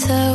So.